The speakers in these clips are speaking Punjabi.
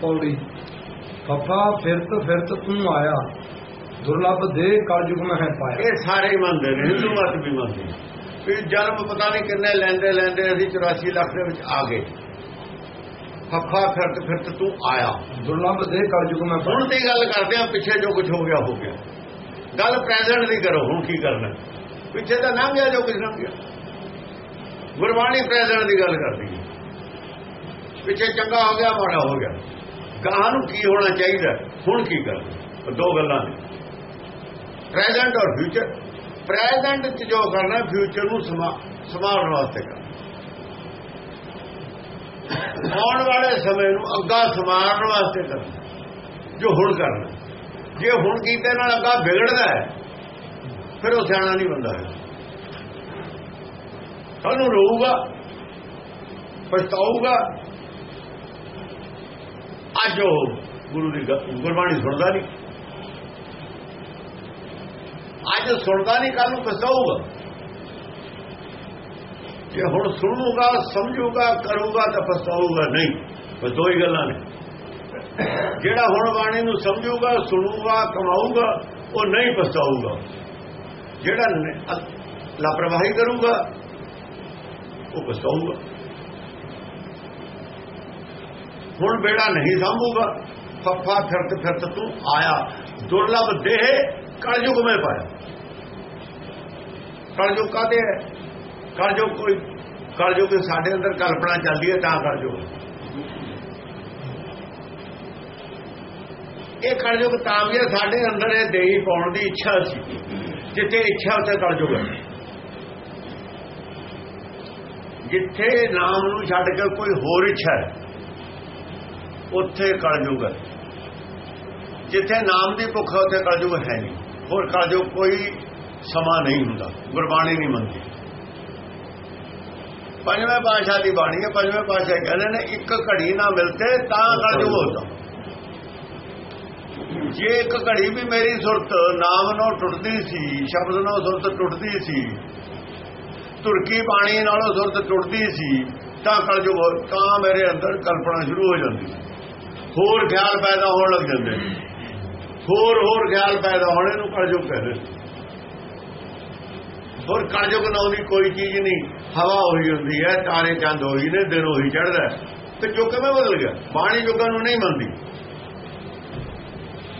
ਪੌੜੀ ਫਫਾ ਫਿਰਤ ਫਿਰਤ ਤੂੰ ਆਇਆ। ਦੁਰਲਭ ਦੇ ਕਲਯੁਗ ਮੈਂ ਹੈ ਪਾਇਆ। ਇਹ ਸਾਰੇ ਮੰਨਦੇ ਨੇ ਹਿੰਦੂ ਮਤ ਵੀ ਮੰਨਦੇ ਨੇ। ਵੀ ਜਨਮ ਪਤਾ ਨਹੀਂ ਕਿੰਨੇ ਲੈਂਦੇ ਲੈਂਦੇ ਅਸੀਂ 84 ਲੱਖ ਦੇ ਵਿੱਚ ਆ ਗਏ। ਫੱਫਾ ਫਿਰਤ ਫਿਰਤ ਤੂੰ ਆਇਆ। ਦੁਰਲਭ ਦੇ ਕਲਯੁਗ ਮੈਂ ਪਾਇਆ। ਹੁਣ ਦੀ ਗੱਲ ਕਰਦੇ ਆ ਪਿੱਛੇ ਜੋ ਕੁਝ ਹੋ ਗਿਆ ਹੋ ਗਿਆ। ਗੱਲ ਪ੍ਰੈਜ਼ੈਂਟ ਦੀ ਕਰੋ ਹੁਣ ਕੀ ਕਰਨਾ। ਪਿੱਛੇ ਤਾਂ ਲੰਘ ਗਿਆ ਜੋ ਕੁਝ ਲੰਘ ਗਿਆ। ਗੁਰਬਾਣੀ ਪ੍ਰੈਜ਼ੈਂਟ ਦੀ ਗੱਲ ਕਰਦੀ ਹੈ। ਪਿੱਛੇ ਚੰਗਾ ਹੋ ਗਿਆ ਮਾੜਾ ਹੋ ਗਿਆ। ਗਾਹਾਂ ਨੂੰ ਕੀ ਹੋਣਾ ਚਾਹੀਦਾ? ਹੁਣ ਕੀ ਕਰਨਾ? ਦੋ ਗੱਲਾਂ ਨੇ। ਪ੍ਰੈਜ਼ੈਂਟ ਔਰ ਫਿਊਚਰ ਪ੍ਰੈਜ਼ੈਂਟ ਚ ਜੋ ਕਰਨਾ ਫਿਊਚਰ ਨੂੰ ਸੰਭਾਲਣ ਵਾਸਤੇ ਕਰਨਾ। ਆਉਣ ਵਾਲੇ ਸਮੇਂ ਨੂੰ ਅੱਗਾ ਸੰਭਾਲਣ ਵਾਸਤੇ ਕਰਨਾ। ਜੋ ਹੁਣ ਕਰਨਾ ਜੇ ਹੁਣ ਕੀਤੇ ਨਾਲ ਅੱਗਾ ਵਿਗੜਦਾ ਹੈ, ਫਿਰ ਉਹ ਸਿਆਣਾ ਨਹੀਂ ਬੰਦਾ ਹੈ। ਸਾਨੂੰ ਰੋਊਗਾ, ਪਛਤਾਊਗਾ ਅੱਜ ਉਹ ਗੁਰੂ ਦੀ ਗੁਰਬਾਣੀ ਸੁਣਦਾ ਨਹੀਂ। ਅੱਜ ਸੁਣਦਾ ਨਹੀਂ ਕੱਲ ਨੂੰ ਪਛਤਾਊਗਾ ਜੇ ਹੁਣ ਸੁਣੂਗਾ, ਸਮਝੂਗਾ, ਕਰੂਗਾ ਤਾਂ ਪਛਤਾਊਗਾ ਨਹੀਂ, ਬਸ ਦੋ ਹੀ ਗੱਲਾਂ ਨੇ। ਜਿਹੜਾ ਹੁਣ ਬਾਣੀ ਨੂੰ ਸਮਝੂਗਾ, ਸੁਣੂਗਾ, ਕਮਾਊਗਾ, ਉਹ ਨਹੀਂ ਪਛਤਾਊਗਾ ਜਿਹੜਾ ਲਾਪਰਵਾਹੀ ਕਰੂਗਾ, ਉਹ ਪਛਤਾਊਗਾ ਹੁਣ ਬੇੜਾ ਨਹੀਂ ਸੰਭੂਗਾ। ਫੱਫਾ ਫਿਰਤ ਫਿਰਤ ਤੂੰ ਆਇਆ। ਦੁਰਲਭ ਦੇਹ ਕਲਯੁਗ ਮੈਂ ਪਾਇਆ। ਕਲਯੁਗ ਕਾਦੇ ਹੈ? ਕਲਯੁਗ ਕੋਈ ਕਲਯੁਗ ਸਾਡੇ ਅੰਦਰ ਕਲਪਨਾ ਚੱਲਦੀ ਹੈ, ਤਾਂ ਕਲਯੁਗ। ਇਹ ਕਲਯੁਗ ਤਾਂ ਵੀ ਸਾਡੇ ਅੰਦਰ ਇਹ ਦੇਹੀ ਪਾਉਣ ਦੀ ਇੱਛਾ ਸੀ। ਜਿੱਥੇ ਇੱਛਾ, ਉੱਥੇ ਕਲਯੁਗ ਹੈ। ਜਿੱਥੇ ਨਾਮ ਨੂੰ ਛੱਡ ਕੇ ਕੋਈ ਹੋਰ ਇੱਛਾ ਹੈ। ਉੱਥੇ ਕਲਯੁਗ ਹੈ। ਜਿੱਥੇ ਨਾਮ ਦੀ ਭੁੱਖ ਹੈ, ਉੱਥੇ ਕਲਯੁਗ ਹੈ ਨਹੀਂ। ਹੋਰ ਕਲਯੁਗ ਕੋਈ ਸਮਾਂ ਨਹੀਂ ਹੁੰਦਾ, ਗੁਰਬਾਣੀ ਨਹੀਂ ਮੰਨਦੀ। ਪੰਜਵੇਂ ਪਾਸ਼ਾ ਦੀ ਬਾਣੀ ਹੈ, ਪੰਜਵੇਂ ਪਾਸ਼ਾ ਕਹਿੰਦੇ ਨੇ, ਇੱਕ ਘੜੀ ਨਾ ਮਿਲਤੇ ਤਾਂ ਕਲਯੁਗ ਹੁੰਦਾ। ਜੇ ਇੱਕ ਘੜੀ ਵੀ ਮੇਰੀ ਸੁਰਤ ਨਾਮ ਨਾਲ ਟੁੱਟਦੀ ਸੀ, ਸ਼ਬਦ ਨਾਲ ਸੁਰਤ ਟੁੱਟਦੀ ਸੀ ਤੁਰਕੀ ਬਾਣੀ ਨਾਲੋਂ ਸੁਰਤ ਟੁੱਟਦੀ ਸੀ, ਤਾਂ ਕਲਯੁਗ ਤਾਂ ਮੇਰੇ ਅੰਦਰ ਕਲਪਨਾ ਸ਼ੁਰੂ ਹੋ ਜਾਂਦੀ ਹੋਰ ਖਿਆਲ ਪੈਦਾ ਹੋਣ ਲੱਗ ਜਾਂਦੇ ਨੇ। ਹੋਰ ਹੋਰ ਖਿਆਲ ਪੈਦਾ ਹੋਣੇ ਨੂੰ ਕਲਯੁਗ ਕਹਿੰਦੇ ਹੋਰ ਕਲਯੁਗ ਨਾਮ ਦੀ ਕੋਈ ਚੀਜ਼ ਨਹੀਂ, ਹਵਾ ਹੋਈ ਹੁੰਦੀ ਹੈ, ਤਾਰੇ ਚੰਦ ਹੋਈ ਨੇ, ਦਿਨ ਉਹੀ ਚੜਦਾ ਤੇ ਜੋ ਕਿਵੇਂ ਬਦਲ ਗਿਆ? ਬਾਣੀ ਜੁਗਾਂ ਨੂੰ ਨਹੀਂ ਮੰਨਦੀ।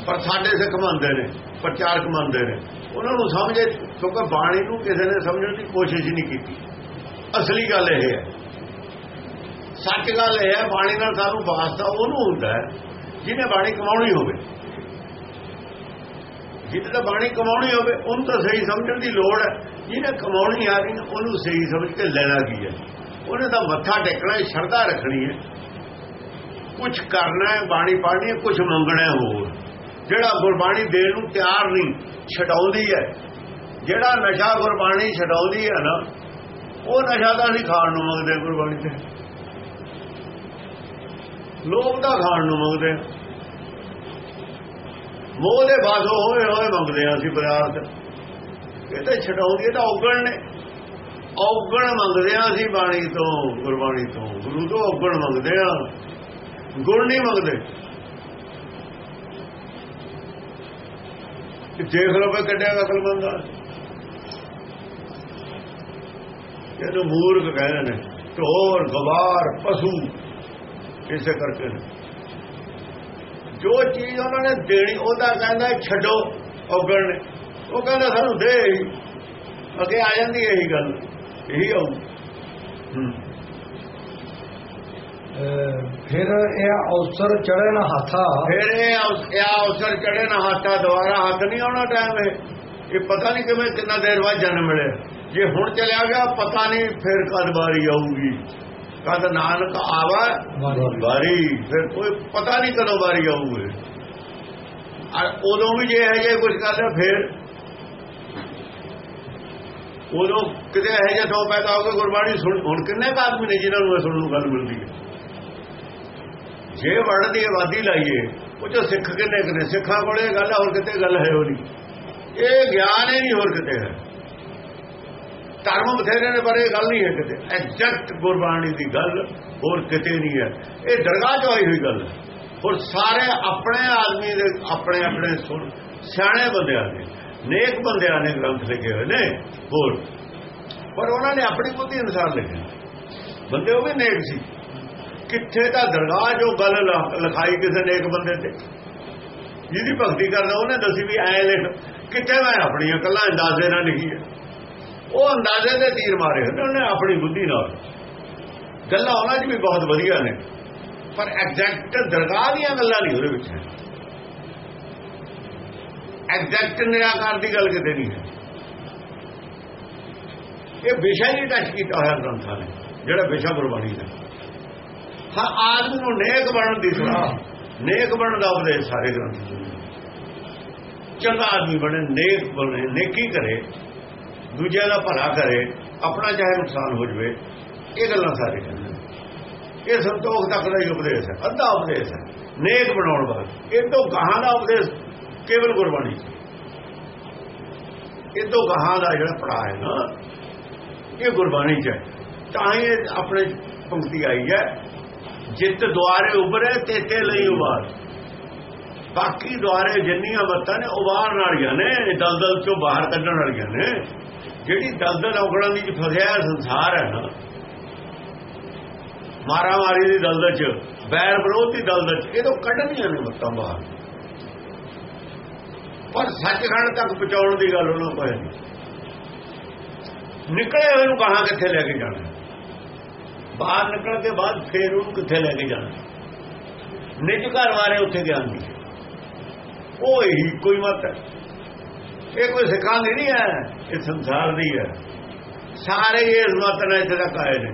ਪਰ ਸਾਡੇ ਸਿੱਖ ਮੰਨਦੇ ਨੇ, ਪ੍ਰਚਾਰਕ ਮੰਨਦੇ ਨੇ। ਉਹਨਾਂ ਨੂੰ ਸਮਝੇ, ਕਿਉਂਕਿ ਬਾਣੀ ਨੂੰ ਕਿਸੇ ਨੇ ਸਮਝਣ ਦੀ ਕੋਸ਼ਿਸ਼ ਨਹੀਂ ਕੀਤੀ। ਅਸਲੀ ਗੱਲ ਇਹ ਹੈ। ਸੱਚ ਗੱਲ ਇਹ ਹੈ, ਬਾਣੀ ਨਾਲ ਸਾਨੂੰ ਵਾਸਤਾ ਉਹਨੂੰ ਹੁੰਦਾ ਹੈ, ਜਿਹਨੇ ਬਾਣੀ ਕਮਾਉਣੀ ਹੋਵੇ। ਜਿਹਨੇ ਤਾਂ ਬਾਣੀ ਕਮਾਉਣੀ ਹੋਵੇ, ਉਹਨੂੰ ਤਾਂ ਸਹੀ ਸਮਝਣ ਦੀ ਲੋੜ ਹੈ। ਜਿਹਨੇ ਕਮਾਉਣੀ ਆ ਰਹੀ ਉਹਨੂੰ ਸਹੀ ਸਮਝ ਕੇ ਲੈਣਾ ਕੀ ਹੈ? ਉਹਨੇ ਤਾਂ ਮੱਥਾ ਟੇਕਣਾ ਹੈ, ਸ਼ਰਧਾ ਰੱਖਣੀ ਹੈ। ਕੁਝ ਕਰਨਾ ਹੈ, ਬਾਣੀ ਪੜ੍ਹਨੀ ਹੈ ਕੁਝ ਮੰਗਣਾ ਹੈ ਹੋਰ। ਜਿਹੜਾ ਗੁਰਬਾਣੀ ਦੇਣ ਨੂੰ ਤਿਆਰ ਨਹੀਂ, ਛਡਾਉਂਦੀ ਹੈ। ਜਿਹੜਾ ਨਸ਼ਾ ਗੁਰਬਾਣੀ ਛਡਾਉਂਦੀ ਹੈ ਨਾ, ਉਹ ਨਸ਼ਾ ਤਾਂ ਅਸੀਂ ਖਾਣ ਨੂੰ ਮੰਗਦੇ ਗੁਰਬਾਣੀ ਤੇ। ਲੋਕ ਦਾ ਖਾਣ ਨੂੰ ਮੰਗਦੇ ਮੋਹ ਦੇ ਬਾਜ਼ੋ ਹੋਏ ਹੋਏ ਮੰਗਦੇ ਆ ਅਸੀਂ ਬਰਾਤ। ਇਹ ਤਾਂ ਛਡਾਉਂਦੀ, ਇਹ ਤਾਂ ਔਗਣ ਨੇ। ਔਗਣ ਮੰਗਦੇ ਆ ਅਸੀਂ ਬਾਣੀ ਤੋਂ, ਗੁਰਬਾਣੀ ਤੋਂ। ਗੁਰੂ ਤੋਂ ਔਗਣ ਮੰਗਦੇ ਆ। ਗੁਣ ਨਹੀਂ ਮੰਗਦੇ। ਦੇਖ ਲਓ ਕਿ ਕੱਢਿਆ ਅਕਲਮੰਦ ਆ ਇਹਨੂੰ ਮੂਰਖ ਕਹਿੰਦੇ ਨੇ, ਢੋਰ, ਗਵਾਰ, ਪਸ਼ੂ। ਇਸੇ ਕਰਕੇ। ਜੋ ਚੀਜ਼ ਉਹਨਾਂ ਨੇ ਦੇਣੀ ਉਹਦਾ ਕਹਿੰਦਾ ਛੱਡੋ ਨੇ। ਉਹ ਕਹਿੰਦਾ ਸਾਨੂੰ ਦੇ ਅੱਗੇ ਆ ਜਾਂਦੀ ਹੈ ਇਹੀ ਗੱਲ। ਇਹੀ ਆਉ ਫਿਰ ਇਹ ਅਵਸਰ ਚੜੇ ਨਾ ਹਾਥਾ। ਫਿਰ ਇਹ ਅਵਸਰ ਚੜੇ ਨਾ ਹਾਥਾ ਦੁਬਾਰਾ ਹੱਥ ਨਹੀਂ ਆਉਣਾ ਟਾਈਮ ਇਹ। ਇਹ ਪਤਾ ਨਹੀਂ ਕਿਵੇਂ ਕਿੰਨਾ ਦੇਰ ਬਾਅਦ ਜਨਮ ਮਿਲੇ ਜੇ ਹੁਣ ਚਲਿਆ ਗਿਆ ਪਤਾ ਨਹੀਂ ਫਿਰ ਕਦ ਵਾਰੀ ਆਊਗੀ। ਕਦ ਨਾਨਕ ਆਵਾ ਵਾਰੀ। ਫਿਰ ਕੋਈ ਪਤਾ ਨਹੀਂ ਕਦੋਂ ਵਾਰੀ ਆਊਗੀ। ਉਦੋਂ ਵੀ ਜੇ ਹੈ ਜੇ ਕੁਝ ਕਰਦਾ ਫਿਰ ਉਦੋਂ ਕਿਤੇ ਇਹ ਜਿਹਾ ਤੋਂ ਪੈਦਾ ਹੋ ਕੇ ਗੁਰਬਾਣੀ ਸੁਣ ਹੁਣ ਕਿੰਨੇ ਆਦਮੀ ਨੇ ਜਿਨ੍ਹਾਂ ਨੂੰ ਇਹ ਸੁਣਨ ਨੂੰ ਗੱਲ ਮਿਲਦੀ ਹੈ? ਜੇ ਵਰਡ ਦੀ ਆਬਾਦੀ ਲਾਈਏ ਉਹ ਜੋ ਸਿੱਖ ਕਿੰਨੇ ਕਿੰਨੇ ਸਿੱਖਾਂ ਕੋਲੇ ਗੱਲ ਹੋਰ ਕਿਤੇ ਗੱਲ ਹੈ ਉਹ ਨਹੀਂ। ਇਹ ਗਿਆਨ ਹੀ ਨਹੀਂ ਹੋਰ ਕਿਤੇ ਹੈ। ਧਰਮ ਬਥੇਰੇ ਨੇ, ਪਰ ਇਹ ਗੱਲ ਨਹੀਂ ਹੈ ਕਿਤੇ। ਐਗਜ਼ੈਕਟ ਗੁਰਬਾਣੀ ਦੀ ਗੱਲ ਹੋਰ ਕਿਤੇ ਨਹੀਂ ਹੈ। ਇਹ ਦਰਗਾਹ 'ਚ ਹੋਈ ਹੋਈ ਗੱਲ ਹੈ। ਹੋਰ ਸਾਰੇ ਆਪਣੇ ਆਦਮੀ ਦੇ ਆਪਣੇ ਆਪਣੇ ਸੁਣ, ਸਿਆਣੇ ਬੰਦਿਆਂ ਨੇ ਨੇਕ ਬੰਦਿਆਂ ਨੇ ਗ੍ਰੰਥ ਲਿਖੇ ਹੋਏ ਨੇ। ਹੋਰ, ਪਰ ਉਹਨਾਂ ਨੇ ਆਪਣੀ ਬੁੱਧੀ ਅਨੁਸਾਰ ਲਿਖੇ ਬੰਦੇ ਉਹ ਵੀ ਨੇਕ ਸੀ। ਕਿੱਥੇ ਦਾ ਦਰਗਾਹ ਜੋ ਗੱਲ ਲਿਖਾਈ ਕਿਸੇ ਨੇਕ ਬੰਦੇ ਤੇ? ਜਿਹਦੀ ਭਗਤੀ ਕਰਦਾ, ਉਹਨੇ ਦੱਸੀ ਵੀ ਐ ਲਿਖ। ਕਿੱਥੇ ਮੈਂ ਆਪਣੀਆਂ ਕੱਲਾਂ ਅੰਦਾਜ਼ੇ ਨਾਲ ਲਿਖੀ ਹੈ? ਉਹ ਅੰਦਾਜ਼ੇ ਦੇ ਤੀਰ ਮਾਰੇ ਹੁੰਦੇ ਉਹਨੇ ਆਪਣੀ ਬੁੱਧੀ ਨਾਲ। ਗੱਲਾਂ ਉਹਨਾਂ 'ਚ ਵੀ ਬਹੁਤ ਵਧੀਆ ਨੇ, ਪਰ ਐਗਜ਼ੈਕਟ ਦਰਗਾਹ ਦੀਆਂ ਗੱਲਾਂ ਨਹੀਂ ਉਹਦੇ ਵਿੱਚ ਹੈ। ਐਗਜ਼ੈਕਟ ਨਿਰਾਕਾਰ ਦੀ ਗੱਲ ਕਿਤੇ ਨਹੀਂ ਹੈ। ਇਹ ਵਿਸ਼ਾ ਹੀ ਟੱਚ ਕੀਤਾ ਹੋਇਆ ਗ੍ਰੰਥਾਂ ਨੇ, ਜਿਹੜਾ ਵਿਸ਼ਾ ਗੁਰਬਾਣੀ ਦਾ। ਹਾਂ, ਆਦਮੀ ਨੂੰ ਨੇਕ ਬਣਨ ਦੀ ਸਲਾਹ, ਨੇਕ ਬਣਨ ਦਾ ਉਪਦੇਸ਼ ਸਾਰੇ ਗ੍ਰੰਥ ਚੰਗਾ ਆਦਮੀ ਬਣੇ, ਨੇਕ ਬਣੇ, ਨੇਕੀ ਕਰੇ ਦੂਜਿਆਂ ਦਾ ਭਲਾ ਕਰੇ, ਆਪਣਾ ਚਾਹੇ ਨੁਕਸਾਨ ਹੋ ਜਵੇ, ਇਹ ਗੱਲਾਂ ਸਾਰੇ ਕਹਿੰਦੇ ਨੇ। ਇਹ ਸੰਤੋਖ ਤੱਕ ਦਾ ਹੀ ਉਪਦੇਸ਼ ਹੈ, ਅੱਧਾ ਉਪਦੇਸ਼ ਹੈ ਨੇਕ ਬਣਾਉਣ ਵਾਲਾ, ਇਹ ਤੋਂ ਗਾਹਾਂ ਦਾ ਉਪਦੇਸ਼ ਕੇਵਲ ਗੁਰਬਾਣੀ ਚ। ਇਹ ਤੋਂ ਗਾਹਾਂ ਦਾ ਜਿਹੜਾ ਪੜਾ ਹੈ ਨਾ, ਇਹ ਗੁਰਬਾਣੀ ਚ ਹੈ ਤਾਂ ਹੀ ਇਹ ਆਪਣੇ ਪੰਕਤੀ ਆਈ ਹੈ, ਜਿੱਤ ਦੁਆਰੇ ਉਭਰੇ ਤੇਤੇ ਲਈ ਉਬਾਰ ਬਾਕੀ ਦੁਆਰੇ ਜਿੰਨੀਆਂ ਮੱਤਾਂ ਨੇ ਉਬਾਰਨ ਵਾਲੀਆਂ ਨੇ, ਦਲਦਲ ਚੋਂ ਬਾਹਰ ਕੱਢਣ ਵਾਲੀਆਂ ਨੇ ਜਿਹੜੀ ਦਲਦਲ ਔਗਣਾਂ ਦੀ ਫਸਿਆ ਸੰਸਾਰ ਹੈ ਨਾ। ਮਾਰਾ ਮਾਰੀ ਦੀ ਦਲਦਲ ਚ ਬੈਰ ਵਿਰੋਧ ਦੀ ਦਲਦਲ ਚ, ਇਹ ਤੋਂ ਕੱਢਣੀਆਂ ਨੇ ਮੱਤਾਂ ਬਾਹਰ। ਪਰ ਸੱਚਖੰਡ ਤੱਕ ਪਹੁੰਚਾਉਣ ਦੀ ਗੱਲ ਉਹਨਾਂ ਕੋਲ ਨਿਕਲੇ ਹੋਏ ਨੂੰ ਕਹਾਂ ਕਿੱਥੇ ਲੈ ਕੇ ਜਾਣਾ? ਬਾਹਰ ਨਿਕਲ ਕੇ ਬਾਅਦ ਫੇਰ ਉਹਨੂੰ ਕਿੱਥੇ ਲੈ ਕੇ ਜਾਣਾ? ਨਿਜ ਘਰ ਵਾਰੇ ਉੱਥੇ ਗਿਆਨ ਦੀ ਉਹ ਹੀ ਕੋਈ ਮਤ ਹੈ। ਇਹ ਕੋਈ ਸਿੱਖਾਂ ਦੀ ਨਹੀਂ ਹੈ। ਇਹ ਸੰਸਾਰ ਦੀ ਹੈ। ਸਾਰੇ ਇਸ ਮਤ ਨਾਲ ਇੱਥੇ ਤੱਕ ਆਏ ਨੇ।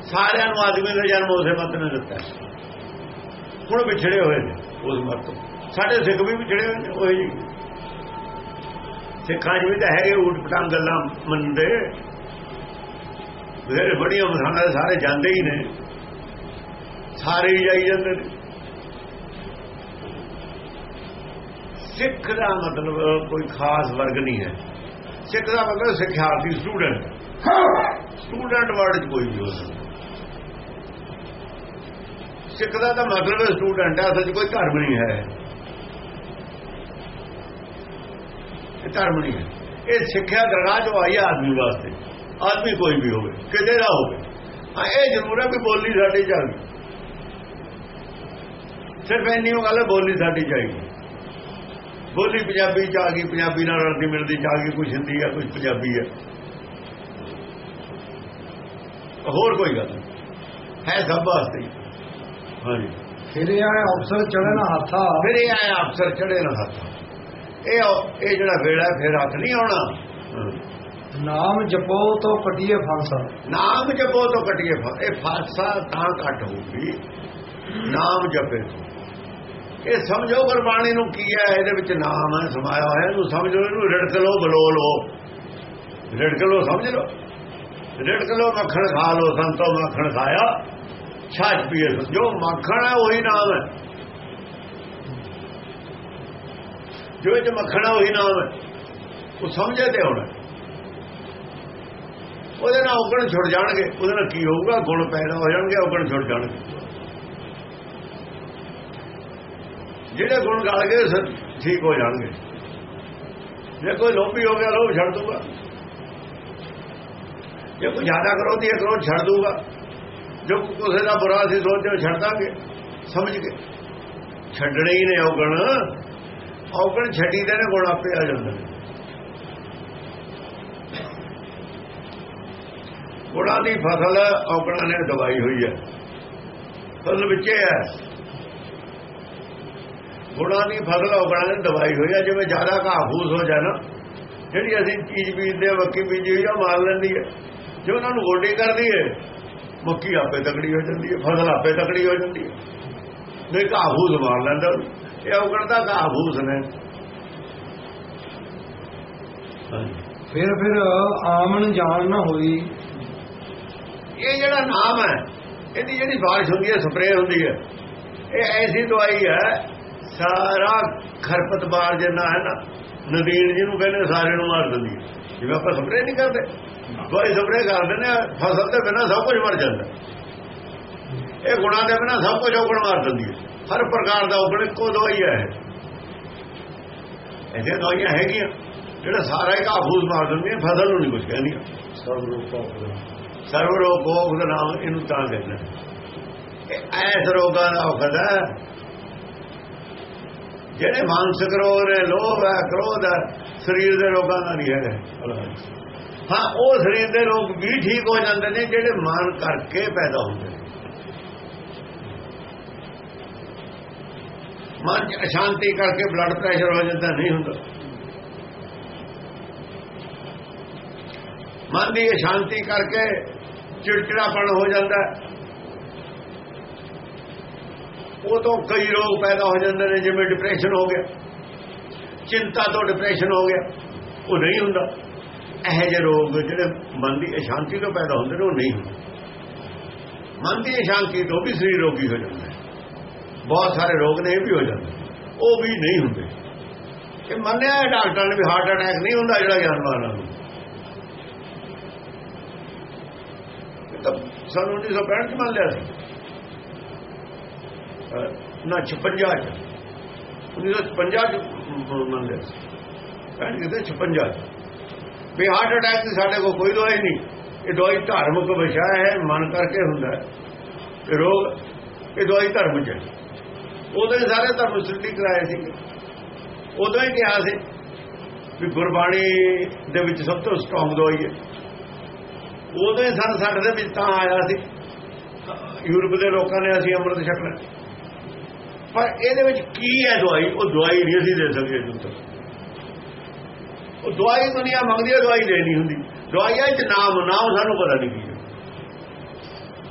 ਸਾਰਿਆਂ ਨੂੰ ਆਦਮੀ ਦਾ ਜਨਮ ਉਸੇ ਮਤ ਨੇ ਦਿੱਤਾ। ਹੁਣ ਵਿਛੜੇ ਹੋਏ ਨੇ ਉਸ ਮਤ ਤੋਂ। ਸਾਡੇ ਸਿੱਖ ਵੀ ਵਿਛੜੇ ਹੋਏ ਨੇ ਉਹ ਜੀ। ਸਿੱਖਾਂ ਵੀ ਤਾਂ ਹੈਗੇ ਊਟ ਪਟਾਂਗ ਗੱਲਾਂ ਮੰਨਦੇ। ਜਿਹੜੇ ਬੜੀਆਂ ਮਸਾਨਾ ਦੇ ਸਾਰੇ ਜਾਂਦੇ ਹੀ ਨੇ। ਸਾਰੇ ਹੀ ਜਾਈ ਜਾਂਦੇ ਨੇ। ਸਿੱਖ ਦਾ ਮਤਲਬ ਕੋਈ ਖਾਸ ਵਰਗ ਨਹੀਂ ਹੈ। ਸਿੱਖ ਦਾ ਮਤਲਬ ਸਿੱਖਿਆਰਥੀ ਸਟੂਡੈਂਟ ਸਟੂਡੈਂਟ ਵਰਡ 'ਚ ਕੋਈ ਵੀ ਹੋ ਸਕਦਾ। ਸਿੱਖ ਦਾ ਤਾਂ ਮਤਲਬ ਸਟੂਡੈਂਟ ਹੈ, ਅਸਲ 'ਚ ਕੋਈ ਧਰਮ ਨਹੀਂ ਹੈ। ਇਹ ਧਰਮ ਨਹੀਂ ਹੈ। ਇਹ ਸਿੱਖਿਆ ਦਰਗਾਹ ਜੋ ਆਈ ਆਦਮੀ ਵਾਸਤੇ। ਆਦਮੀ ਕੋਈ ਵੀ ਹੋਵੇ, ਕਿਤੇ ਦਾ ਹੋਵੇ। ਹਾਂ, ਇਹ ਜ਼ਰੂਰ ਹੈ ਵੀ ਬੋਲੀ ਸਾਡੀ ਚੱਲਦੀ ਸਿਰਫ ਇੰਨੀ ਉਹ ਗੱਲ ਬੋਲੀ ਸਾਡੀ ਚਾਹੀਦੀ ਬੋਲੀ ਪੰਜਾਬੀ ਚ ਆ ਗਈ ਪੰਜਾਬੀ ਨਾਲ ਰਲਦੀ ਮਿਲਦੀ ਚ ਆ ਗਈ ਕੁਝ ਹਿੰਦੀ ਹੈ ਕੁਝ ਪੰਜਾਬੀ ਹੈ ਹੋਰ ਕੋਈ ਗੱਲ ਹੈ ਸਭ ਵਾਸਤੇ। ਹਾਂਜੀ। ਫਿਰ ਇਹ ਆਏ ਅਫਸਰ ਚੜੇ ਨਾ ਹੱਥਾ। ਫਿਰ ਇਹ ਆਇਆ ਅਫਸਰ ਚੜੇ ਨਾ ਹੱਥ। ਇਹ ਇਹ ਜਿਹੜਾ ਵੇੜਾ ਹੈ, ਫਿਰ ਹੱਥ ਨਹੀਂ ਆਉਣਾ। ਨਾਮ ਜਪੋ ਤੋਂ ਕਟਿਏ ਫਾਂਸਾ। ਨਾਮ ਜਪੋ ਤੋਂ ਕਟਿਏ ਫਾ ਇਹ ਫਾਸਾ ਤਾਂ ਘਟ ਹੋਊਗੀ। ਨਾਮ ਜਪੇ ਤੋਂ। ਇਹ ਸਮਝੋ ਗੁਰਬਾਣੀ ਨੂੰ ਕੀ ਹੈ, ਇਹਦੇ ਵਿੱਚ ਨਾਮ ਹੈ, ਸਮਾਇਆ ਹੋਇਆ, ਇਹਨੂੰ ਸਮਝੋ ਇਹਨੂੰ ਰਿੜਕ ਲਓ, ਬਲੋ ਲਓ। ਰਿੜਕ ਲਓ, ਸਮਝ ਲਓ। ਰਿੜਕ ਲਓ, ਮੱਖਣ ਖਾ ਲਓ, ਸੰਤੋ ਮੱਖਣ ਖਾਇਆ। ਛਾਛ ਪੀਏ, ਜੋ ਮੱਖਣ ਹੈ, ਉਹੀ ਨਾਮ ਹੈ। ਜੋ ਇਹ 'ਚ ਮੱਖਣ ਹੈ, ਉਹੀ ਨਾਮ ਹੈ। ਉਹ ਸਮਝੇ ਤੇ ਹੋਣਾ। ਉਹਦੇ ਨਾਲ ਔਗਣ ਛੁੱਟ ਜਾਣਗੇ। ਉਹਦੇ ਨਾਲ ਕੀ ਹੋਊਗਾ? ਗੁਣ ਪੈਦਾ ਹੋ ਜਾਣਗੇ, ਔਗਣ ਛੁੱਟ ਜਾਣਗੇ। ਜਿਹੜੇ ਗੁਣ ਗਲ ਗਏ ਠੀਕ ਹੋ ਜਾਣਗੇ। ਜੇ ਕੋਈ ਲੋਭੀ ਹੋ ਗਿਆ, ਲੋਭ ਛੱਡ ਦੂਗਾ ਜੇ ਕੋਈ ਜ਼ਿਆਦਾ ਕਰੋਧੀ ਹੈ, ਕਰੋਧ ਛੱਡ ਦੂਗਾ ਜੋ ਕਿਸੇ ਦਾ ਬੁਰਾ ਸੀ ਸੋਚਦੇ ਛੱਡ ਦਾਂਗੇ। ਸਮਝ ਕੇ ਛੱਡਣੇ ਹੀ ਨੇ ਔਗਣ। ਔਗਣ ਛੱਡੀ ਦੇ ਨੇ, ਗੁਣ ਆਪੇ ਆ ਜਾਂਦੇ ਨੇ। ਗੁਣਾਂ ਦੀ ਫਸਲ ਔਗਣਾਂ ਨੇ ਦਵਾਈ ਹੋਈ ਹੈ। ਫਸਲ ਵਿੱਚ ਹੈ। ਗੁਣਾਂ ਦੀ ਫਸਲ ਔਗਣਾਂ ਨੇ ਦਵਾਈ ਹੋਈ ਹੈ ਜਿਵੇਂ ਜ਼ਿਆਦਾ ਘਾਹ ਫੂਸ ਹੋ ਜਾਣਾ ਜਿਹੜੀ ਅਸੀਂ ਚੀਜ਼ ਬੀਜਦੇ ਹਾਂ ਮੱਕੀ ਬੀਜੀ ਹੋਈ ਆ ਮਾਰ ਲੈਂਦੀ ਹੈ ਜੇ ਉਹਨਾਂ ਨੂੰ ਗੋਡੀ ਕਰਦੀ ਹੈ ਮੱਕੀ ਆਪੇ ਤਕੜੀ ਹੋ ਜਾਂਦੀ ਹੈ ਫਸਲ ਆਪੇ ਤਕੜੀ ਹੋ ਜਾਂਦੀ ਹੈ ਨਹੀਂ ਘਾਹ ਫੂਸ ਮਾਰ ਲੈਂਦਾ। ਇਹ ਔਗਣ ਦਾ ਘਾਹ ਫੂਸ ਨੇ। ਫਿਰ ਫਿਰ ਆਮਣ ਜਾਣ ਨਾ ਹੋਈ। ਇਹ ਜਿਹੜਾ ਨਾਮ ਹੈ ਇਹਦੀ ਜਿਹੜੀ ਬਾਰਿਸ਼ ਹੁੰਦੀ ਹੈ ਸਪਰੇਅ ਹੁੰਦੀ ਹੈ ਇਹ ਐਸੀ ਦਵਾਈ ਹੈ ਸਾਰਾ ਖਰਪਤਵਾਰ ਜਿੰਨਾ ਹੈ ਨਾ ਨਦੀਨ ਜਿਹਨੂੰ ਕਹਿੰਦੇ ਸਾਰੇ ਨੂੰ ਮਾਰ ਦਿੰਦੀ ਜਿਵੇਂ ਆਪਾਂ ਸਪਰੇਅ ਨਹੀਂ ਕਰਦੇ ਦਵਾਈ ਸਪਰੇਅ ਕਰ ਦਿੰਦੇ ਆ ਫਸਲ ਦੇ ਬਿਨਾਂ ਸਭ ਕੁਝ ਮਰ ਜਾਂਦਾ। ਇਹ ਗੁਣਾਂ ਦੇ ਬਿਨਾਂ ਸਭ ਕੁਝ ਔਗਣ ਮਾਰ ਦਿੰਦੀ ਹੈ। ਹਰ ਪ੍ਰਕਾਰ ਦਾ ਉਗਣ ਇੱਕੋ ਦਵਾਈ ਹੈ ਇਹਦੇ ਦਵਾਈਆਂ ਹੈਗੀਆਂ। ਜਿਹੜਾ ਸਾਰਾ ਹੀ ਘਾਫੂਸ ਮਾਰ ਦਿੰਦੀਆਂ ਫਸਲ ਨੂੰ ਨਹੀਂ ਕੁਝ ਕਹਿੰਦੀਆਂ ਸਭ ਰੂਪਾ ਸਰਵ ਰੋਗ ਦਾ ਨਾਮ ਇਹਨੂੰ ਤਾਂ ਕਹਿੰਦੇ ਨੇ। ਐਸ ਰੋਗਾਂ ਦਾ ਔਖਦਾ ਜਿਹੜੇ ਮਾਨਸਿਕ ਰੋਗ ਨੇ, ਲੋਭ ਹੈ, ਕ੍ਰੋਧ ਹੈ, ਸਰੀਰ ਦੇ ਰੋਗਾਂ ਦਾ ਨਹੀਂ ਹੈਗਾ। ਹਾਂ, ਉਹ ਸਰੀਰ ਦੇ ਰੋਗ ਵੀ ਠੀਕ ਹੋ ਜਾਂਦੇ ਨੇ, ਜਿਹੜੇ ਮਨ ਕਰਕੇ ਪੈਦਾ ਹੁੰਦੇ ਨੇ। ਮਨ ਚ ਅਸ਼ਾਂਤੀ ਕਰਕੇ ਬਲੱਡ ਪ੍ਰੈਸ਼ਰ ਹੋ ਜਾਂਦਾ, ਨਹੀਂ ਹੁੰਦਾ। ਮਨ ਦੀ ਅਸ਼ਾਂਤੀ ਕਰਕੇ ਚਿੜਚਿੜਾਪਣ ਹੋ ਜਾਂਦਾ। ਉਹ ਤੋਂ ਕਈ ਰੋਗ ਪੈਦਾ ਹੋ ਜਾਂਦੇ ਨੇ, ਜਿਵੇਂ ਡਿਪਰੈਸ਼ਨ ਹੋ ਗਿਆ। ਚਿੰਤਾ ਤੋਂ ਡਿਪਰੈਸ਼ਨ ਹੋ ਗਿਆ। ਉਹ ਨਹੀਂ ਹੁੰਦਾ। ਇਹ ਜਿਹੇ ਰੋਗ ਜਿਹੜੇ ਮਨ ਦੀ ਅਸ਼ਾਂਤੀ ਤੋਂ ਪੈਦਾ ਹੁੰਦੇ ਨੇ, ਉਹ ਨਹੀਂ ਹੁੰਦੇ। ਮਨ ਦੀ ਅਸ਼ਾਂਤੀ ਤੋਂ ਵੀ ਸਰੀਰ ਰੋਗੀ ਹੋ ਜਾਂਦਾ ਹੈ। ਬਹੁਤ ਸਾਰੇ ਰੋਗ ਨੇ, ਇਹ ਵੀ ਹੋ ਜਾਂਦੇ ਉਹ ਵੀ ਨਹੀਂ ਹੁੰਦੇ। ਇਹ ਮੰਨਿਆ ਹੈ ਡਾਕਟਰਾਂ ਨੇ ਵੀ ਹਾਰਟ ਅਟੈਕ ਨਹੀਂ ਹੁੰਦਾ ਜਿਹੜਾ ਗਿਆਨਵਾਨਾਂ ਨੂੰ ਇਹ ਤਾਂ ਸਾਨੂੰ 1965 ਚ ਮੰਨ ਲਿਆ ਸੀ। ਨਾ 56 ਚ। 1956 ਚ ਮੰਨਦੇ ਸੀ ਕਹਿੰਦੇ ਕਿਤੇ 56 ਚ। ਵੀ ਹਾਰਟ ਅਟੈਕ ਦੀ ਸਾਡੇ ਕੋਲ ਕੋਈ ਦਵਾਈ ਨਹੀਂ। ਇਹ ਦਵਾਈ ਧਾਰਮਿਕ ਵਿਸ਼ਾ ਹੈ, ਮਨ ਕਰਕੇ ਹੁੰਦਾ ਤੇ ਰੋਗ, ਇਹ ਦਵਾਈ ਧਰਮ ਚ ਹੈ। ਉਦੋਂ ਸਾਰੇ ਧਰਮ ਸ੍ਰਿਸ਼ਟੀ ਕਰਾਏ ਸੀ। ਉਦੋਂ ਹੀ ਕਿਹਾ ਸੀ ਵੀ ਗੁਰਬਾਣੀ ਦੇ ਵਿੱਚ ਸਭ ਤੋਂ ਸਟਰੋਂਗ ਦਵਾਈ ਹੈ। ਉਦੋਂ ਹੀ ਸਨ ਸਾਡੇ ਦੇ ਵਿੱਚ ਤਾਂ ਆਇਆ ਸੀ। ਯੂਰਪ ਦੇ ਲੋਕਾਂ ਨੇ ਅਸੀਂ ਅੰਮ੍ਰਿਤ ਛਕਣਾ। ਪਰ ਇਹਦੇ ਵਿੱਚ ਕੀ ਹੈ ਦਵਾਈ? ਉਹ ਦਵਾਈ ਨਹੀਂ ਅਸੀਂ ਦੇ ਸਕਦੇ ਦੁੱਤ ਉਹ ਦਵਾਈ ਦੁਨੀਆ ਮੰਗਦੀ ਹੈ ਦਵਾਈ ਦੇਣੀ ਹੁੰਦੀ। ਦਵਾਈਆਂ ਵਿੱਚ ਨਾਮ ਨਾਮ ਸਾਨੂੰ ਪਤਾ ਨਹੀਂ ਕੀ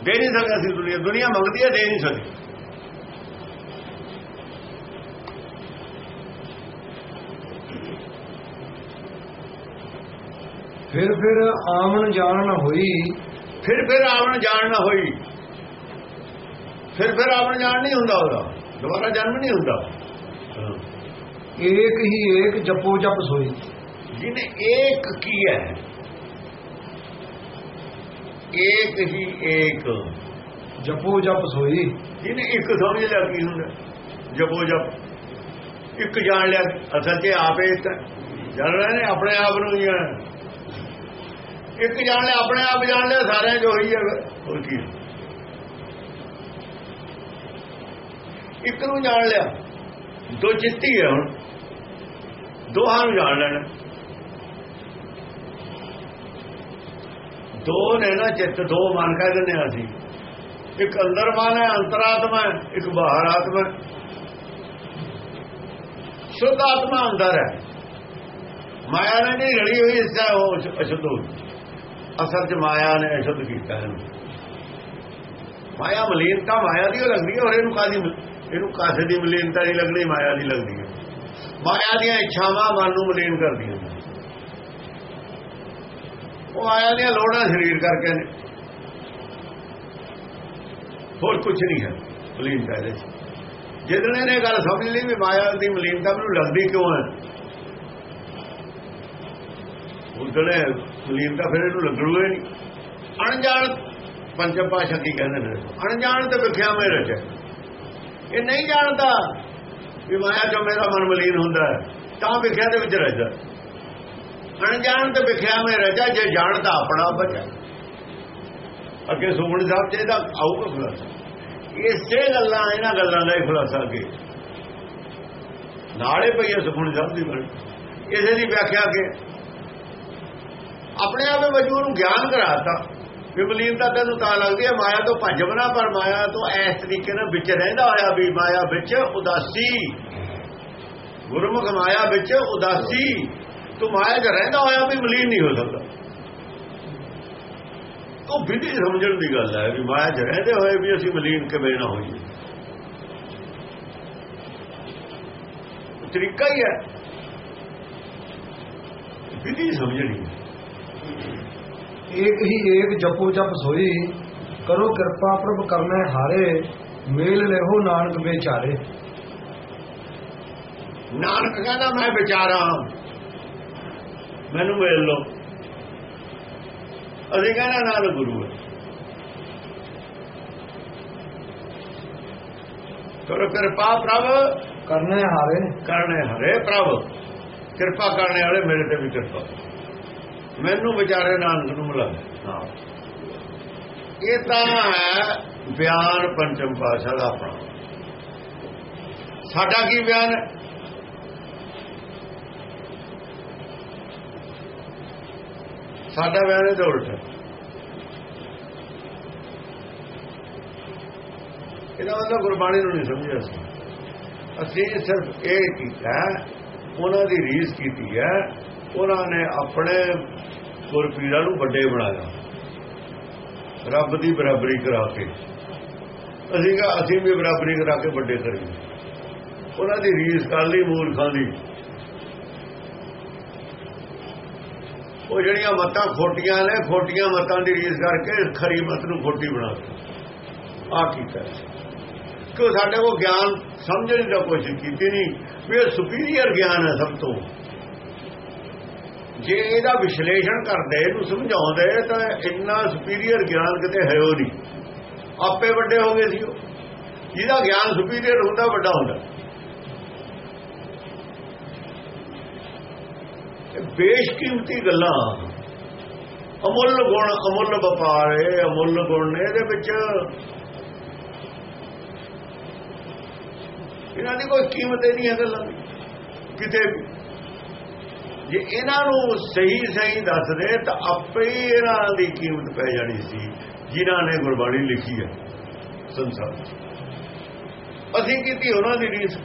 ਦੇ ਨਹੀਂ ਸਕਦਾ ਅਸੀਂ ਦੁਨੀਆ। ਦੁਨੀਆ ਮੰਗਦੀ ਹੈ ਦੇ ਨਹੀਂ ਸਕਦੀ। ਫਿਰ ਫਿਰ ਆਮਣ ਜਾਣ ਹੋਈ। ਫਿਰ ਫਿਰ ਆਵਣ ਜਾਣ ਨਾ ਹੋਈ। ਫਿਰ ਫਿਰ ਆਵਣ ਜਾਣ ਨਹੀਂ ਹੁੰਦਾ ਉਹਦਾ। ਦੁਬਾਰਾ ਜਨਮ ਨਹੀਂ ਹੁੰਦਾ। ਏਕ ਹੀ ਏਕ ਜਪੋ ਜਪ ਸੋਈ। ਜਿਹਨੇ ਏਕ ਕੀ ਹੈ? ਏਕ ਹੀ ਏਕ। ਜਪੋ ਜਪ ਸੋਈ। ਜਿਹਨੇ ਇੱਕ ਸਮਝ ਲਿਆ ਕੀ ਹੁੰਦਾ? ਜਪੋ ਜਪ। ਇੱਕ ਜਾਣ ਲਿਆ ਅਸਲ 'ਚ ਆਪੇ ਹੈ। ਜਾਣ ਰਹੇ ਨੇ ਆਪਣੇ ਆਪ ਨੂੰ ਹੀ ਹੈ। ਇੱਕ ਜਾਣ ਲਿਆ ਆਪਣੇ ਆਪ ਜਾਣ ਲਿਆ ਸਾਰਿਆਂ ਹੋਈ ਹੈ ਫਿਰ। ਹੋਰ ਕੀ ਇੱਕ ਨੂੰ ਜਾਣ ਲਿਆ। ਦੋ ਚਿੱਤੀ ਹੈ ਹੁਣ। ਦੋਹਾਂ ਨੂੰ ਜਾਣ ਲੈਣਾ। ਦੋ ਨੇ ਨਾ ਚਿੱਤ ਦੋ ਮਨ ਕਹਿ ਦਿੰਦੇ ਹਾਂ ਅਸੀਂ। ਇੱਕ ਅੰਦਰ ਮਨ ਹੈ, ਅੰਤਰਾਤਮਾ ਹੈ, ਇੱਕ ਬਾਹਰ ਆਤਮਾ ਸ਼ੁੱਧ ਆਤਮਾ ਅੰਦਰ ਹੈ। ਮਾਇਆ ਨੇ ਨਹੀਂ ਰਲੀ ਹੋਈ, ਇਸ ਦਾ ਉਹ ਅਸ਼ੁੱਧ ਹੋ ਅਸਲ 'ਚ ਮਾਇਆ ਨੇ ਅਸ਼ੁੱਧ ਕੀਤਾ ਇਹਨੂੰ। ਮਾਇਆ ਮਲੀਨਤਾ ਮਾਇਆ ਦੀ ਉਹ ਲੱਗਦੀ ਹੈ ਔਰ ਇਹਨੂੰ ਕਾਦੀ ਇਹਨੂੰ ਕਾਸੇ ਦੀ ਮਲੀਨਤਾ ਨਹੀਂ ਲੱਗਣੀ, ਮਾਇਆ ਦੀ ਲੱਗਦੀ ਹੈ। ਮਾਇਆ ਦੀਆਂ ਇੱਛਾਵਾਂ ਮਨ ਨੂੰ ਮਲੀਨ ਕਰਦੀਆਂ ਨੇ। ਉਹ ਮਾਇਆ ਦੀਆਂ ਲੋੜਾਂ ਸਰੀਰ ਕਰਕੇ ਨੇ। ਹੋਰ ਕੁਝ ਨਹੀਂ ਹੈ ਮਲੀਨਤਾ ਇਹਦੇ 'ਚ। ਜਦੋਂ ਇਹਨੇ ਗੱਲ ਸਮਝ ਲਈ ਵੀ ਮਾਇਆ ਦੀ ਮਲੀਨਤਾ ਮੈਨੂੰ ਲੱਗਦੀ ਕਿਉਂ ਹੈ? ਉਦਣੇ ਮਲੀਨਤਾ ਫਿਰ ਇਹਨੂੰ ਲੱਗਣੂਏ ਨਹੀਂ। ਅਣਜਾਣ ਪੰਜਮ ਪਾਸ਼ਾ ਕੀ ਕਹਿੰਦੇ ਨੇ। ਅਣਜਾਣ ਤੇ ਵਿਖਿਆ ਮੇ ਰਚੇ ਇਹ ਨਹੀਂ ਜਾਣਦਾ ਵੀ ਮਾਇਆ ਜੋ ਮੇਰਾ ਮਨ ਮਲੀਨ ਹੁੰਦਾ ਤਾਂ ਵਿਖਿਆ ਦੇ ਵਿੱਚ ਰਹਿ ਜਾ ਅਣਜਾਣ ਤੇ ਵਿਖਿਆ ਮੇ ਰਚਾ ਜੇ ਜਾਣਦਾ ਆਪਣਾ ਬਚਾ। ਅੱਗੇ ਸੁਖਮਨੀ ਸਾਹਿਬ ਚ ਇਹਦਾ ਆਊਗਾ ਖੁਲਾਸਾ। ਇਸੇ ਗੱਲਾਂ, ਇਹਨਾਂ ਗੱਲਾਂ ਦਾ ਹੀ ਖੁਲਾਸਾ ਅੱਗੇ। ਨਾਲੇ ਪਈ ਹੈ ਸੁਖਮਨੀ ਸਾਹਿਬ ਦੀ ਬਣ ਇਸੇ ਦੀ ਵਿਆਖਿਆ ਕੇ ਆਪਣੇ ਆਪੇ ਵਜੂਦ ਨੂੰ ਗਿਆਨ ਕਰਾਤਾ। ਵੀ ਮਲੀਨਤਾ ਤੈਨੂੰ ਤਾਂ ਲੱਗਦੀ ਹੈ ਮਾਇਆ ਤੋਂ ਭੱਜ ਬਣਾ, ਪਰ ਮਾਇਆ ਤੋਂ ਇਸ ਤਰੀਕੇ ਨਾਲ ਵਿੱਚ ਰਹਿੰਦਾ ਹੋਇਆ ਵੀ ਮਾਇਆ ਵਿੱਚ ਉਦਾਸੀ। ਗੁਰਮੁਖ ਮਾਇਆ ਵਿੱਚ ਉਦਾਸੀ। ਤੂੰ ਮਾਇਆ 'ਚ ਰਹਿੰਦਾ ਹੋਇਆ ਵੀ ਮਲੀਨ ਨਹੀਂ ਹੋ ਸਕਦਾ। ਉਹ ਵਿਧੀ ਸਮਝਣ ਦੀ ਗੱਲ ਹੈ ਵੀ ਮਾਇਆ 'ਚ ਰਹਿੰਦੇ ਹੋਏ ਵੀ ਅਸੀਂ ਮਲੀਨ ਕਿਵੇਂ ਨਾ ਹੋਈਏ। ਤਰੀਕਾ ਹੀ ਹੈ। ਵਿਧੀ ਸਮਝਣੀ ਏਕ ਹੀ ਏਕ ਜਪੋ ਜਪ ਸੋਈ ਕਰੋ ਕਿਰਪਾ ਪ੍ਰਭ ਕਰਨਾ ਹਾਰੇ ਮੇਲ ਲੈਹੋ ਨਾਨਕ ਵਿਚਾਰੇ ਨਾਨਕ ਕਹਿੰਦਾ ਮੈਂ ਵਿਚਾਰਾਂ ਮੈਨੂੰ ਮਿਲ ਲੋ ਅਸੀਂ ਕਹਿੰਦਾ ਨਾਲ ਗੁਰੂ ਹੈ। ਕਰੋ ਕਿਰਪਾ ਪ੍ਰਭ। ਕਰਨੇ ਹਾਰੇ। ਕਰਨੇ ਹਰੇ ਪ੍ਰਭ। ਕਿਰਪਾ ਕਰਨੇ ਵਾਲੇ ਮੇਰੇ ਤੇ ਵੀ ਕਿਰਪਾ। ਮੈਨੂੰ ਵਿਚਾਰੇ ਨਾਨਕ ਨੂੰ ਮਿਲਾ ਇਹ ਤਾਂ ਹੈ ਬਿਆਨ ਪੰਚਮ ਪਾਸ਼ਾ ਦਾ ਆਪਣਾ। ਸਾਡਾ ਕੀ ਬਿਆਨ ਹੈ? ਸਾਡਾ ਬਿਆਨ ਤਾਂ ਉਲਟਾ ਇਹਦਾ ਮਤਲਬ ਗੁਰਬਾਣੀ ਨੂੰ ਨਹੀਂ ਸਮਝਿਆ ਸੀ ਅਸੀਂ ਸਿਰਫ ਇਹ ਕੀਤਾ ਉਹਨਾਂ ਦੀ ਰੀਸ ਕੀਤੀ ਹੈ ਉਹਨਾਂ ਨੇ ਆਪਣੇ ਗੁਰਪੀਰਾਂ ਨੂੰ ਵੱਡੇ ਬਣਾਇਆ। ਰੱਬ ਦੀ ਬਰਾਬਰੀ ਕਰਾ ਕੇ। ਅਸੀਂ ਕਹਾ, ਅਸੀਂ ਵੀ ਬਰਾਬਰੀ ਕਰਾ ਕੇ ਵੱਡੇ ਕਰੀਏ। ਉਹਨਾਂ ਦੀ ਰੀਸ ਕਰ ਲਈ ਮੂਰਖਾਂ ਦੀ। ਉਹ ਜਿਹੜੀਆਂ ਮਤਾਂ ਖੋਟੀਆਂ ਨੇ, ਖੋਟੀਆਂ ਮਤਾਂ ਦੀ ਰੀਸ ਕਰਕੇ ਖਰੀ ਮਤ ਨੂੰ ਖੋਟੀ ਬਣਾ ਦਿੱਤਾ। ਆ ਕੀਤਾ ਕਿ ਸਾਡੇ ਕੋਲ ਗਿਆਨ ਸਮਝਣ ਦੀ ਕੋਸ਼ਿਸ਼ ਕੀਤੀ ਨਹੀਂ, ਵੀ ਇਹ ਸੁਪੀਰੀਅਰ ਗਿਆਨ ਹੈ ਸਭ ਤੋਂ। ਜੇ ਇਹਦਾ ਵਿਸ਼ਲੇਸ਼ਣ ਕਰਦੇ, ਇਹਨੂੰ ਸਮਝਾਉਂਦੇ, ਤਾਂ ਇੰਨਾ ਸੁਪੀਰੀਅਰ ਗਿਆਨ ਕਿਤੇ ਹੈ ਉਹ ਨਹੀਂ। ਆਪੇ ਵੱਡੇ ਹੋ ਗਏ ਸੀ ਉਹ। ਜਿਹਦਾ ਗਿਆਨ ਸੁਪੀਰੀਅਰ ਹੁੰਦਾ, ਵੱਡਾ ਹੁੰਦਾ। ਬੇਸ਼ਕੀਮਤੀ ਗੱਲਾਂ। ਅਮੁੱਲ ਗੁਣ, ਅਮੁੱਲ ਵਪਾਰ ਇਹ ਅਮੁੱਲ ਗੁਣ ਨੇ ਇਹਦੇ ਵਿੱਚ ਇਹਨਾਂ ਦੀ ਕੋਈ ਕੀਮਤ ਹੀ ਨਹੀਂ ਹੈ ਗੱਲਾਂ ਦੀ। ਕਿਤੇ ਵੀ। ਜੇ ਇਹਨਾਂ ਨੂੰ ਸਹੀ ਸਹੀ ਦੱਸਦੇ ਤਾਂ ਆਪੇ ਇਹਨਾਂ ਦੀ ਕੀਮਤ ਪੈ ਜਾਣੀ ਸੀ, ਜਿਨ੍ਹਾਂ ਨੇ ਗੁਰਬਾਣੀ ਲਿਖੀ ਹੈ, ਸੰਸਾਰ ਅਸੀਂ ਕੀਤੀ ਉਹਨਾਂ ਦੀ ਰੀਸ।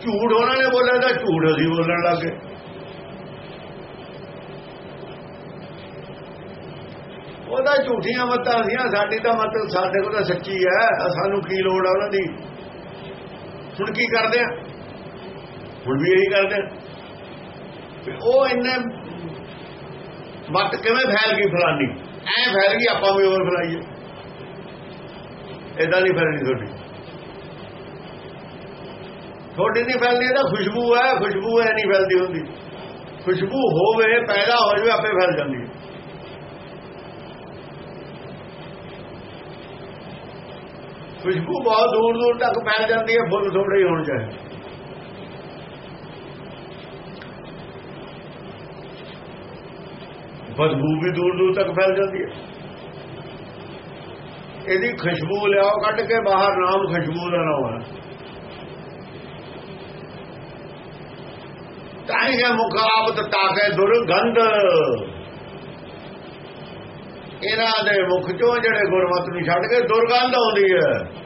ਝੂਠ ਉਹਨਾਂ ਨੇ ਬੋਲਿਆ ਤਾਂ ਝੂਠ ਅਸੀਂ ਬੋਲਣ ਲੱਗੇ ਉਹਦਾ ਝੂਠੀਆਂ ਮਤਾਂ ਸੀਆਂ ਸਾਡੀ ਤਾਂ ਮਤਲਬ ਸਾਡੇ ਕੋਲ ਤਾਂ ਸੱਚੀ ਹੈ ਸਾਨੂੰ ਕੀ ਲੋੜ ਆ ਉਹਨਾਂ ਦੀ? ਹੁਣ ਕੀ ਕਰਦੇ ਆ? ਹੁਣ ਵੀ ਇਹੀ ਕਰਦੇ ਆ? ਉਹ ਇੰਨੇ ਮਤ ਕਿਵੇਂ ਫੈਲ ਗਈ ਫਲਾਨੀ? ਐ ਫੈਲ ਗਈ, ਆਪਾਂ ਵੀ ਹੋਰ ਫਲਾਈਏ। ਇਦਾਂ ਨਹੀਂ ਫੈਲਣੀ ਤੁਹਾਡੀ। ਤੁਹਾਡੀ ਨਹੀਂ ਫੈਲਦੀ ਇਹਦਾ ਖੁਸ਼ਬੂ ਹੈ, ਖੁਸ਼ਬੂ ਐ ਨਹੀਂ ਫੈਲਦੀ ਹੁੰਦੀ। ਖੁਸ਼ਬੂ ਹੋਵੇ, ਪੈਦਾ ਹੋ ਜਾਵੇ, ਆਪੇ ਫੈਲ ਜਾਂਦੀ ਹੈ। ਖੁਸ਼ਬੂ ਬਹੁਤ ਦੂਰ ਦੂਰ ਤੱਕ ਫੈਲ ਜਾਂਦੀ ਹੈ, ਫੁੱਲ ਥੋੜੇ ਹੀ ਹੋਣ ਚਾਹੀਦੇ। ਬਦਬੂ ਵੀ ਦੂਰ ਦੂਰ ਤੱਕ ਫੈਲ ਜਾਂਦੀ ਹੈ। ਇਹਦੀ ਖੁਸ਼ਬੂ ਲਿਆਓ, ਕੱਢ ਕੇ ਬਾਹਰ, ਨਾਮ ਖੁਸ਼ਬੂ ਦਾ ਨਾਮ ਹੈ। ਤਾਂ ਇਹ ਮੁਖਾਬਤ ਤਾਕੇ ਦੁਰਗੰਧ। ਇਹਨਾਂ ਦੇ ਮੁਖ ਚੋਂ ਜਿਹੜੇ ਗੁਰਮਤ ਨੂੰ ਛੱਡ ਕੇ ਦੁਰਗੰਧ ਆਉਂਦੀ ਹੈ।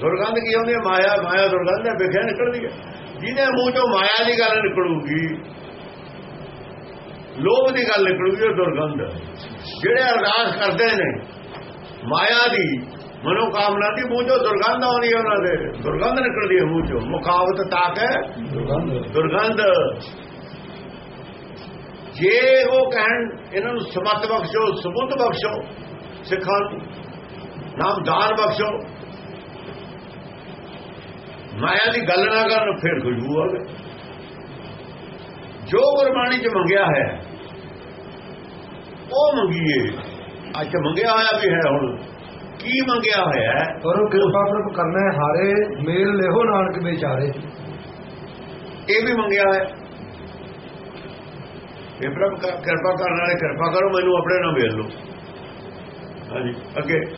ਦੁਰਗੰਧ ਕੀ ਆਉਂਦੀ ਹੈ? ਮਾਇਆ ਮਾਇਆ ਦੁਰਗੰਧ ਹੈ, ਵਿਖਿਆ ਨਿਕਲਦੀ ਹੈ। ਜਿਹਦੇ ਮੂੰਹ ਚੋਂ ਮਾਇਆ ਦੀ ਗੱਲ ਨਿਕਲੂਗੀ ਲੋਭ ਦੀ ਗੱਲ ਨਿਕਲੂਗੀ ਉਹ ਦੁਰਗੰਧ। ਜਿਹੜੇ ਅਰਦਾਸ ਕਰਦੇ ਨੇ ਮਾਇਆ ਦੀ ਮਨੋ ਕਾਮਨਾ ਦੀ ਮੂੰਹ ਚੋਂ ਦੁਰਗੰਧ ਆਉਂਦੀ ਹੈ ਉਹਨਾਂ ਦੇ। ਦੁਰਗੰਧ ਨਿਕਲਦੀ ਹੈ ਮੂੰਹ ਚੋਂ। ਮੁਖਾਵਤ ਤਾਕ ਹੈ। ਦੁਰਗੰਧ। ਜੇ ਉਹ ਕਹਿਣ ਇਹਨਾਂ ਨੂੰ ਸਮਤ ਬਖਸ਼ੋ ਸਬੁੱਧ ਬਖਸ਼ੋ ਸਿੱਖਾਂ ਨੂੰ ਨਾਮ ਦਾਨ ਬਖਸ਼ੋ ਮਾਇਆ ਦੀ ਗੱਲ ਨਾ ਕਰਨ ਫਿਰ ਖੁਸ਼ਬੂ ਆਵੇ। ਜੋ ਗੁਰਬਾਣੀ ਚ ਮੰਗਿਆ ਹੈ ਉਹ ਮੰਗੀਏ। ਅੱਜ ਮੰਗਿਆ ਹੋਇਆ ਵੀ ਹੈ ਹੁਣ। ਕੀ ਮੰਗਿਆ ਹੋਇਆ ਹੈ? ਕਰੋ ਕਿਰਪਾ ਪ੍ਰਭ ਕਰਨੇ ਹਾਰੇ ਮੇਲ ਲਿਹੋ ਨਾਨਕ ਵਿਚਾਰੇ। ਇਹ ਵੀ ਮੰਗਿਆ ਹੈ ਇਹ ਪ੍ਰਭ ਕਿਰਪਾ ਕਰਨ ਵਾਲੇ ਕਿਰਪਾ ਕਰੋ ਮੈਨੂੰ ਆਪਣੇ ਨਾਲ ਮਿਲ ਲਓ। ਹਾਂਜੀ ਅੱਗੇ।